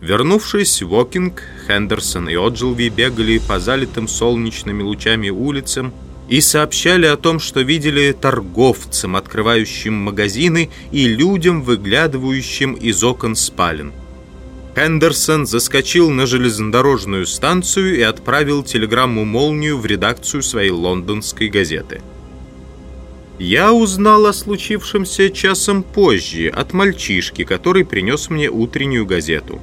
Вернувшись в Окинг, Хендерсон и Оджилви бегали по залитым солнечными лучами улицам и сообщали о том, что видели торговцам, открывающим магазины, и людям, выглядывающим из окон спален. Хендерсон заскочил на железнодорожную станцию и отправил телеграмму-молнию в редакцию своей лондонской газеты. Я узнал о случившемся часом позже от мальчишки, который принес мне утреннюю газету.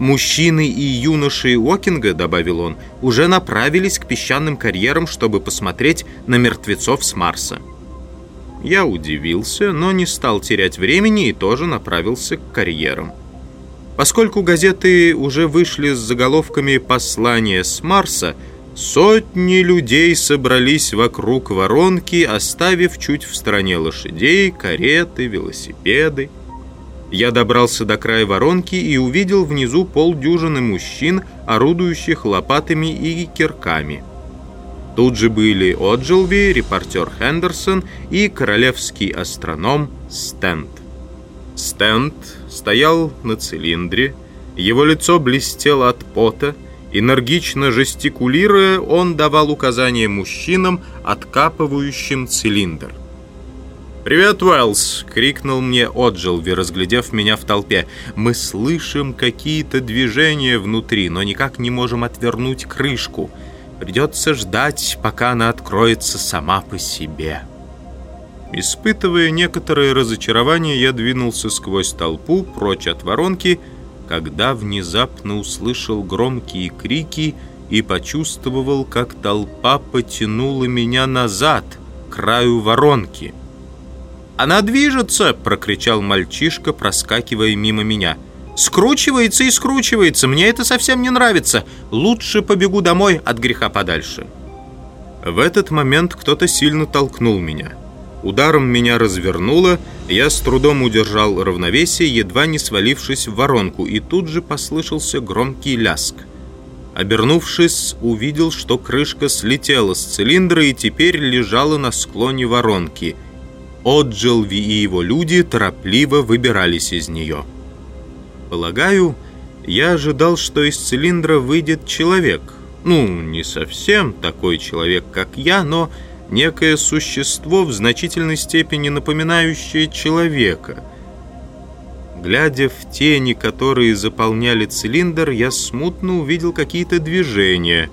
«Мужчины и юноши Уокинга, — добавил он, — уже направились к песчаным карьерам, чтобы посмотреть на мертвецов с Марса». Я удивился, но не стал терять времени и тоже направился к карьерам. Поскольку газеты уже вышли с заголовками «Послание с Марса», сотни людей собрались вокруг воронки, оставив чуть в стороне лошадей, кареты, велосипеды. Я добрался до края воронки и увидел внизу полдюжины мужчин, орудующих лопатами и кирками. Тут же были Оджилби, репортер Хендерсон и королевский астроном Стенд. Стенд стоял на цилиндре, его лицо блестело от пота, энергично жестикулируя, он давал указания мужчинам, откапывающим цилиндр. «Привет, Уэллс!» — крикнул мне Отжилви, разглядев меня в толпе. «Мы слышим какие-то движения внутри, но никак не можем отвернуть крышку. Придется ждать, пока она откроется сама по себе». Испытывая некоторое разочарование, я двинулся сквозь толпу, прочь от воронки, когда внезапно услышал громкие крики и почувствовал, как толпа потянула меня назад, к краю воронки. «Она движется!» — прокричал мальчишка, проскакивая мимо меня. «Скручивается и скручивается! Мне это совсем не нравится! Лучше побегу домой от греха подальше!» В этот момент кто-то сильно толкнул меня. Ударом меня развернуло, я с трудом удержал равновесие, едва не свалившись в воронку, и тут же послышался громкий ляск. Обернувшись, увидел, что крышка слетела с цилиндра и теперь лежала на склоне воронки — Отджилви и его люди торопливо выбирались из нее. Полагаю, я ожидал, что из цилиндра выйдет человек. Ну, не совсем такой человек, как я, но некое существо в значительной степени напоминающее человека. Глядя в тени, которые заполняли цилиндр, я смутно увидел какие-то движения.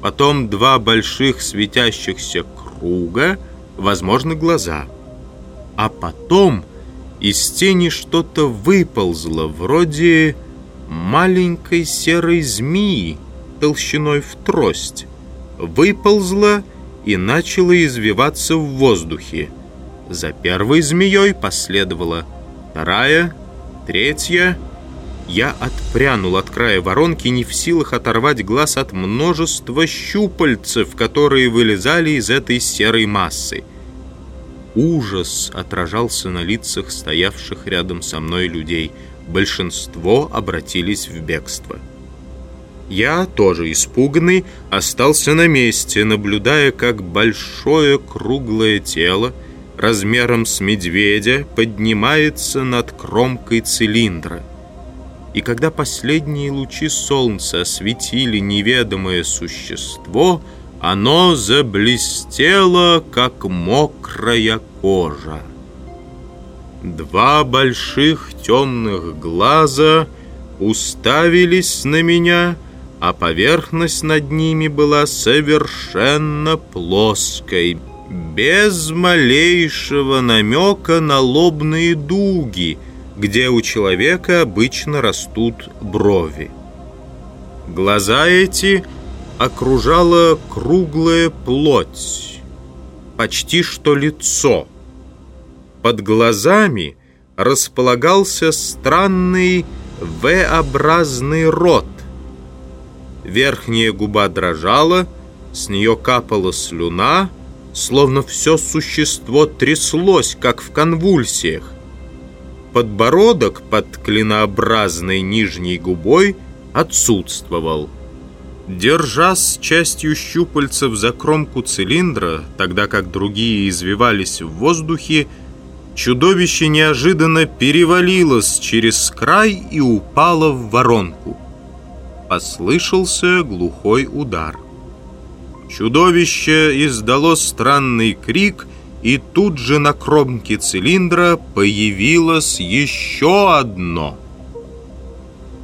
Потом два больших светящихся круга, возможно, глаза — а потом из тени что-то выползло, вроде маленькой серой змеи толщиной в трость. Выползло и начало извиваться в воздухе. За первой змеей последовала вторая, третья. Я отпрянул от края воронки, не в силах оторвать глаз от множества щупальцев, которые вылезали из этой серой массы. Ужас отражался на лицах стоявших рядом со мной людей. Большинство обратились в бегство. Я, тоже испуганный, остался на месте, наблюдая, как большое круглое тело размером с медведя поднимается над кромкой цилиндра. И когда последние лучи солнца осветили неведомое существо — оно заблестело, как мокрая кожа. Два больших темных глаза уставились на меня, а поверхность над ними была совершенно плоской, без малейшего намека на лобные дуги, где у человека обычно растут брови. Глаза эти — окружала круглая плоть, почти что лицо. Под глазами располагался странный V-образный рот. Верхняя губа дрожала, с нее капала слюна, словно все существо тряслось, как в конвульсиях. Подбородок под клинообразной нижней губой отсутствовал. Держа с частью щупальцев за кромку цилиндра, тогда как другие извивались в воздухе, чудовище неожиданно перевалилось через край и упало в воронку. Послышался глухой удар. Чудовище издало странный крик, и тут же на кромке цилиндра появилось еще одно.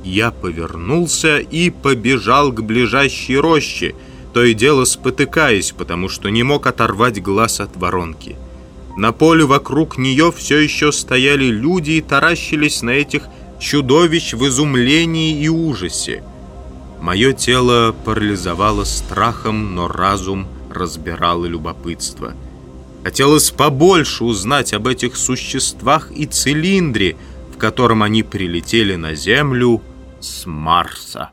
Я повернулся и побежал к ближайшей роще, то и дело спотыкаясь, потому что не мог оторвать глаз от воронки. На поле вокруг нее все еще стояли люди и таращились на этих чудовищ в изумлении и ужасе. Мое тело парализовало страхом, но разум разбирало любопытство. Хотелось побольше узнать об этих существах и цилиндре, в котором они прилетели на Землю с Марса.